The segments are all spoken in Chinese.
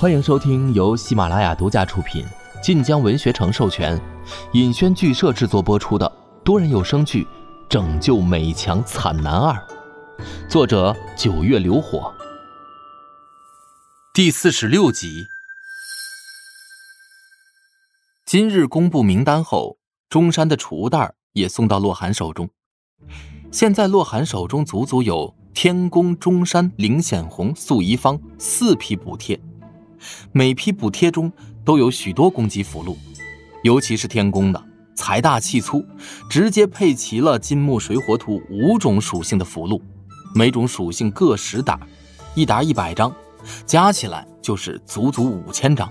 欢迎收听由喜马拉雅独家出品、晋江文学城授权、尹轩剧社制作播出的多人有声剧《拯救美强惨男二》，作者九月流火，第四十六集。今日公布名单后，中山的储物袋也送到洛寒手中。现在洛寒手中足足有天宫、中山、灵显红、素仪芳四批补贴。每批补贴中都有许多攻击符箓，尤其是天宫的财大气粗，直接配齐了金木水火土五种属性的符箓，每种属性各十打，一打一百张，加起来就是足足五千张。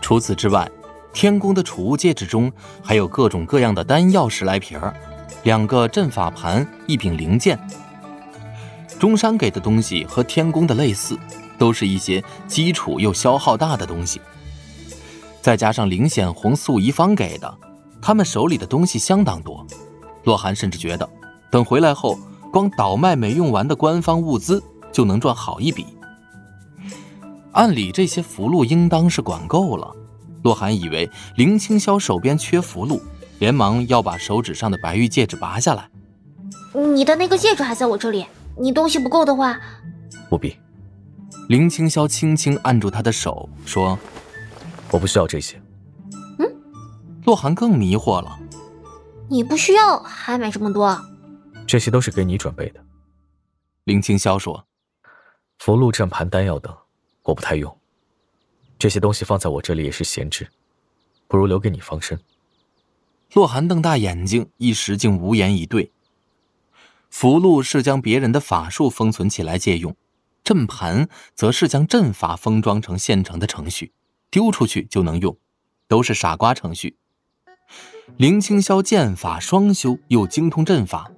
除此之外，天宫的储物戒指中还有各种各样的丹药十来瓶儿两个阵法盘，一柄灵剑。中山给的东西和天宫的类似。都是一些基础又消耗大的东西，再加上林显红、素仪芳给的，他们手里的东西相当多。洛寒甚至觉得，等回来后，光倒卖没用完的官方物资就能赚好一笔。按理这些符箓应当是管够了，洛寒以为林清霄手边缺符箓，连忙要把手指上的白玉戒指拔下来。你的那个戒指还在我这里，你东西不够的话，不必。林青霄轻轻按住他的手，说：“我不需要这些。”嗯，洛寒更迷惑了。你不需要，还买这么多？这些都是给你准备的。林青霄说：“符箓、阵盘、丹药等，我不太用。这些东西放在我这里也是闲置，不如留给你防身。”洛寒瞪大眼睛，一时竟无言以对。符箓是将别人的法术封存起来借用。阵盘则是将阵法封装成现成的程序，丢出去就能用，都是傻瓜程序。林清霄剑法双修，又精通阵法，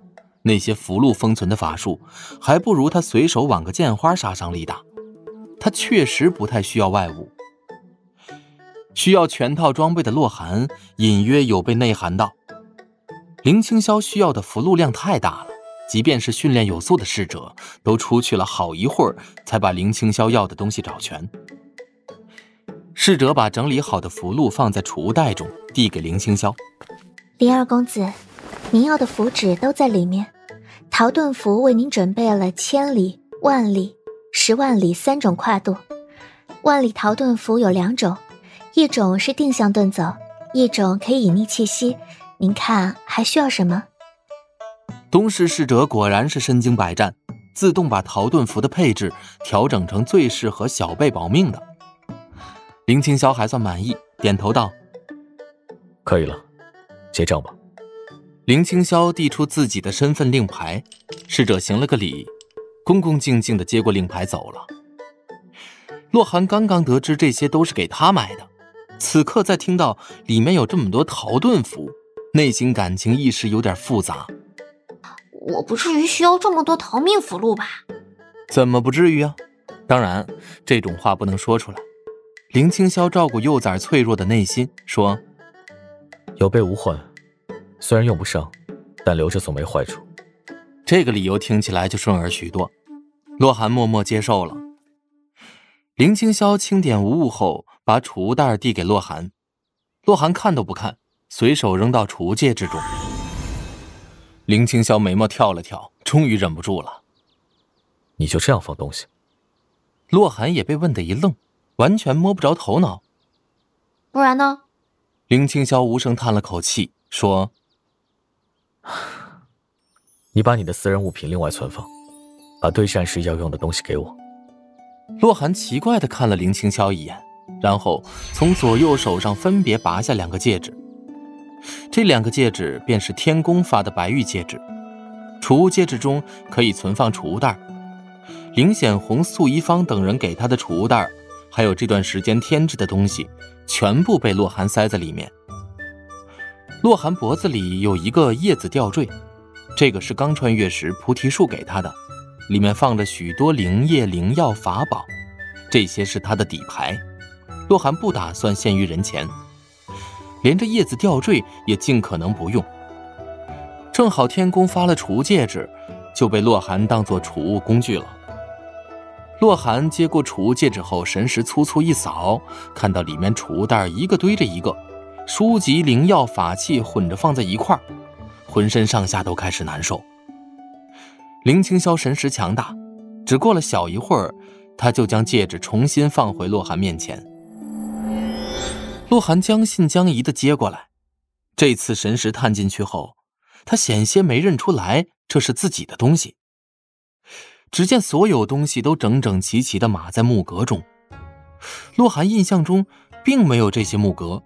那些符箓封存的法术，还不如他随手挽个剑花杀伤力大。他确实不太需要外物。需要全套装备的洛寒隐约有被内涵到，林清霄需要的符箓量太大了。即便是训练有素的侍者，都出去了好一会儿，才把林清霄要的东西找全。侍者把整理好的符箓放在储物袋中，递给林清霄：“林二公子，您要的符纸都在里面。陶遁符为您准备了千里、万里、十万里三种跨度。万里陶遁符有两种，一种是定向遁走，一种可以隐匿气息。您看还需要什么？”东市侍者果然是身经百战，自动把陶遁符的配置调整成最适合小辈保命的。林清霄还算满意，点头道：“可以了，结账吧。”林清霄递出自己的身份令牌，侍者行了个礼，恭恭敬敬地接过令牌走了。洛寒刚刚得知这些都是给他买的，此刻在听到里面有这么多陶遁符，内心感情一时有点复杂。我不至于需要这么多逃命符箓吧？怎么不至于啊？当然，这种话不能说出来。林清霄照顾幼崽脆弱的内心，说：“有备无患，虽然用不上，但留着总没坏处。”这个理由听起来就顺耳许多。洛寒默默接受了。林清霄清点无误后，把储物袋递给洛寒。洛寒看都不看，随手扔到储物戒之中。林青霄眉毛跳了跳，终于忍不住了：“你就这样放东西？”洛寒也被问得一愣，完全摸不着头脑。不然呢？林青霄无声叹了口气，说：“你把你的私人物品另外存放，把对战时要用的东西给我。”洛寒奇怪的看了林青霄一眼，然后从左右手上分别拔下两个戒指。这两个戒指便是天宫发的白玉戒指，储物戒指中可以存放储物袋。林显红、素一芳等人给他的储物袋，还有这段时间添置的东西，全部被洛寒塞在里面。洛寒脖子里有一个叶子吊坠，这个是刚穿越时菩提树给他的，里面放着许多灵液、灵药、法宝，这些是他的底牌。洛寒不打算献于人前。连着叶子吊坠也尽可能不用。正好天宫发了储物戒指，就被洛寒当做储物工具了。洛寒接过储物戒指后，神识粗粗一扫，看到里面储物袋一个堆着一个，书籍、灵药、法器混着放在一块儿，浑身上下都开始难受。林清霄神识强大，只过了小一会儿，他就将戒指重新放回洛寒面前。洛寒将信将疑的接过来，这次神识探进去后，他险些没认出来这是自己的东西。只见所有东西都整整齐齐的码在木格中，洛寒印象中并没有这些木格，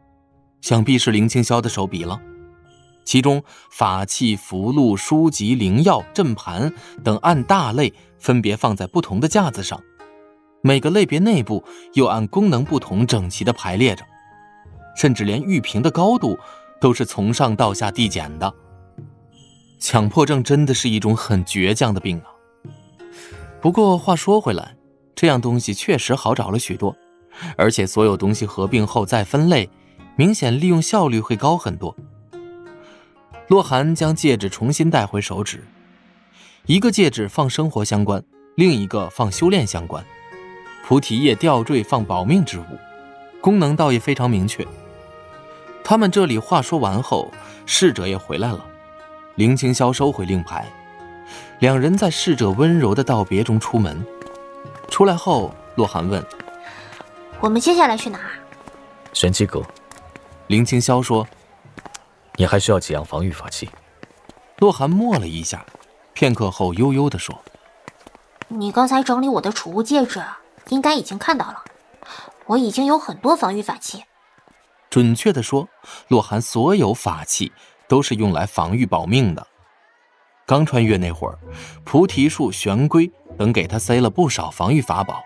想必是林清霄的手笔了。其中法器、符箓、书籍、灵药、阵盘等按大类分别放在不同的架子上，每个类别内部又按功能不同整齐的排列着。甚至连玉瓶的高度都是从上到下递减的。强迫症真的是一种很倔强的病啊。不过话说回来，这样东西确实好找了许多，而且所有东西合并后再分类，明显利用效率会高很多。洛寒将戒指重新带回手指，一个戒指放生活相关，另一个放修炼相关，菩提叶吊坠放保命之物，功能倒也非常明确。他们这里话说完后，侍者也回来了。林清霄收回令牌，两人在侍者温柔的道别中出门。出来后，洛寒问：“我们接下来去哪儿？”玄机阁。林清霄说：“你还需要几样防御法器。”洛寒默了一下，片刻后悠悠地说：“你刚才整理我的储物戒指，应该已经看到了。我已经有很多防御法器。”准确的说，洛寒所有法器都是用来防御保命的。刚穿越那会儿，菩提树、玄龟等给他塞了不少防御法宝，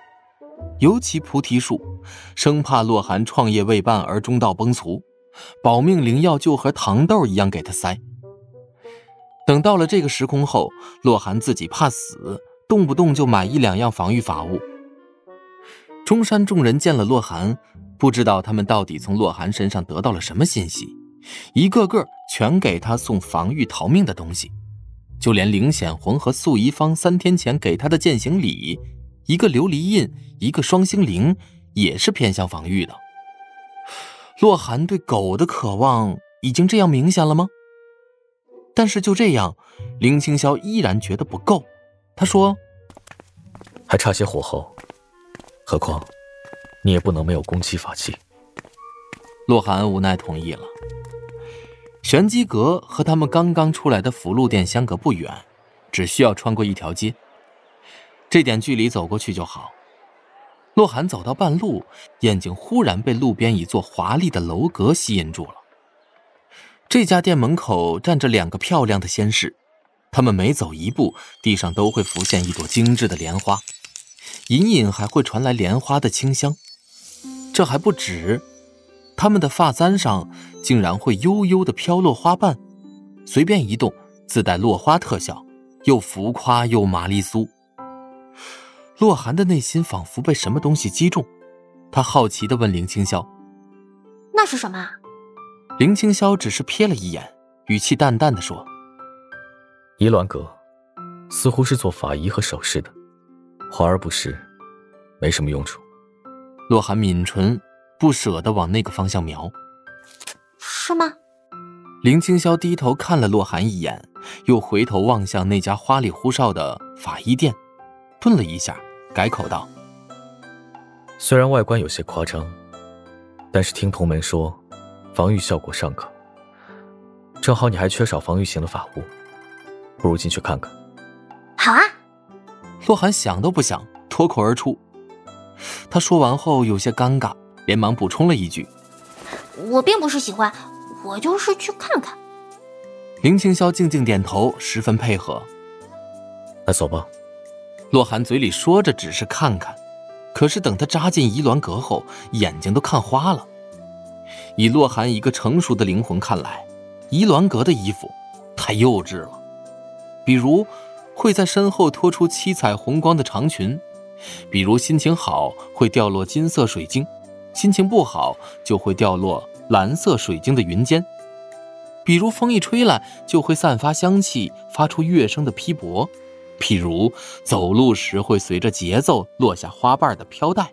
尤其菩提树，生怕洛寒创业未半而中道崩殂，保命灵药就和糖豆一样给他塞。等到了这个时空后，洛寒自己怕死，动不动就买一两样防御法物。中山众人见了洛寒。不知道他们到底从洛寒身上得到了什么信息，一个个全给他送防御逃命的东西，就连林显红和素仪芳三天前给他的践行礼，一个琉璃印，一个双星灵，也是偏向防御的。洛寒对狗的渴望已经这样明显了吗？但是就这样，林清霄依然觉得不够。他说：“还差些火候，何况……”你也不能没有攻击法器。洛寒无奈同意了。玄机阁和他们刚刚出来的福禄殿相隔不远，只需要穿过一条街，这点距离走过去就好。洛寒走到半路，眼睛忽然被路边一座华丽的楼阁吸引住了。这家店门口站着两个漂亮的仙士，他们每走一步，地上都会浮现一朵精致的莲花，隐隐还会传来莲花的清香。这还不止，他们的发簪上竟然会悠悠的飘落花瓣，随便一动自带落花特效，又浮夸又玛丽苏。洛寒的内心仿佛被什么东西击中，他好奇的问林清霄：“那是什么？”林清霄只是瞥了一眼，语气淡淡的说：“伊鸾阁，似乎是做法仪和首饰的，华而不实，没什么用处。”洛寒抿唇，不舍得往那个方向瞄。是吗？林清霄低头看了洛寒一眼，又回头望向那家花里胡哨的法医店，顿了一下，改口道：“虽然外观有些夸张，但是听同门说，防御效果尚可。正好你还缺少防御型的法物，不如进去看看。”好啊！洛寒想都不想，脱口而出。他说完后有些尴尬，连忙补充了一句：“我并不是喜欢，我就是去看看。”林清霄静静点头，十分配合。那走吧。洛寒嘴里说着只是看看，可是等他扎进怡鸾阁后，眼睛都看花了。以洛寒一个成熟的灵魂看来，怡鸾阁的衣服太幼稚了，比如会在身后拖出七彩虹光的长裙。比如心情好会掉落金色水晶，心情不好就会掉落蓝色水晶的云间。比如风一吹来就会散发香气，发出乐声的披帛。譬如走路时会随着节奏落下花瓣的飘带。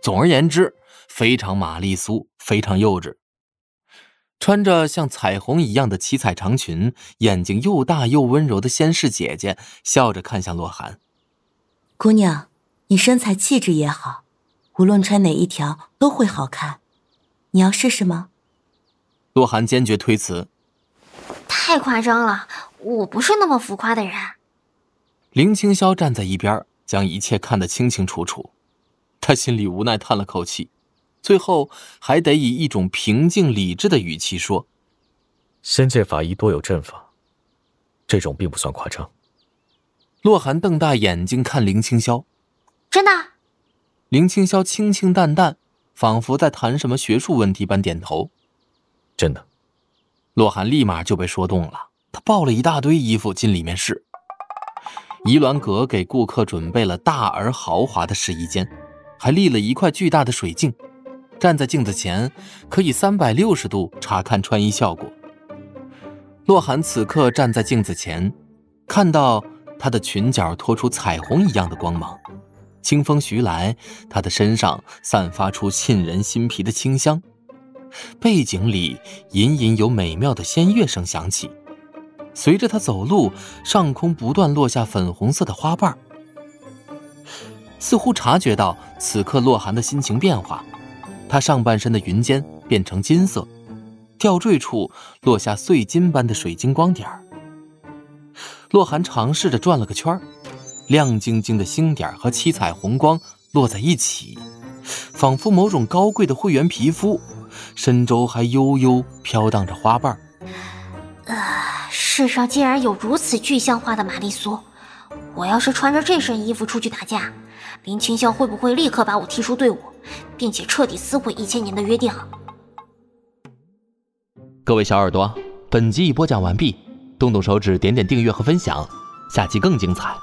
总而言之，非常玛丽苏，非常幼稚。穿着像彩虹一样的七彩长裙，眼睛又大又温柔的仙侍姐姐笑着看向洛寒：“姑娘，你身材气质也好，无论穿哪一条都会好看。你要试试吗？”洛寒坚决推辞：“太夸张了，我不是那么浮夸的人。”林青霄站在一边，将一切看得清清楚楚，他心里无奈叹了口气。最后还得以一种平静理智的语气说：“仙界法医多有阵法，这种并不算夸张。”洛寒瞪大眼睛看林青霄：“真的？”林青霄清清淡淡，仿佛在谈什么学术问题般点头：“真的。”洛寒立马就被说动了，他抱了一大堆衣服进里面试。怡鸾阁给顾客准备了大而豪华的试衣间，还立了一块巨大的水镜。站在镜子前，可以三百六十度查看穿衣效果。洛寒此刻站在镜子前，看到她的裙角托出彩虹一样的光芒，清风徐来，她的身上散发出沁人心脾的清香。背景里隐隐有美妙的仙乐声响起，随着她走路，上空不断落下粉红色的花瓣，似乎察觉到此刻洛寒的心情变化。他上半身的云间变成金色，吊坠处落下碎金般的水晶光点儿。洛寒尝试着转了个圈亮晶晶的星点和七彩虹光落在一起，仿佛某种高贵的会员皮肤。身周还悠悠飘荡着花瓣。呃，世上竟然有如此具象化的玛丽苏！我要是穿着这身衣服出去打架，林清霄会不会立刻把我踢出队伍？并且彻底撕毁一千年的约定。各位小耳朵，本集已播讲完毕，动动手指点点订阅和分享，下集更精彩。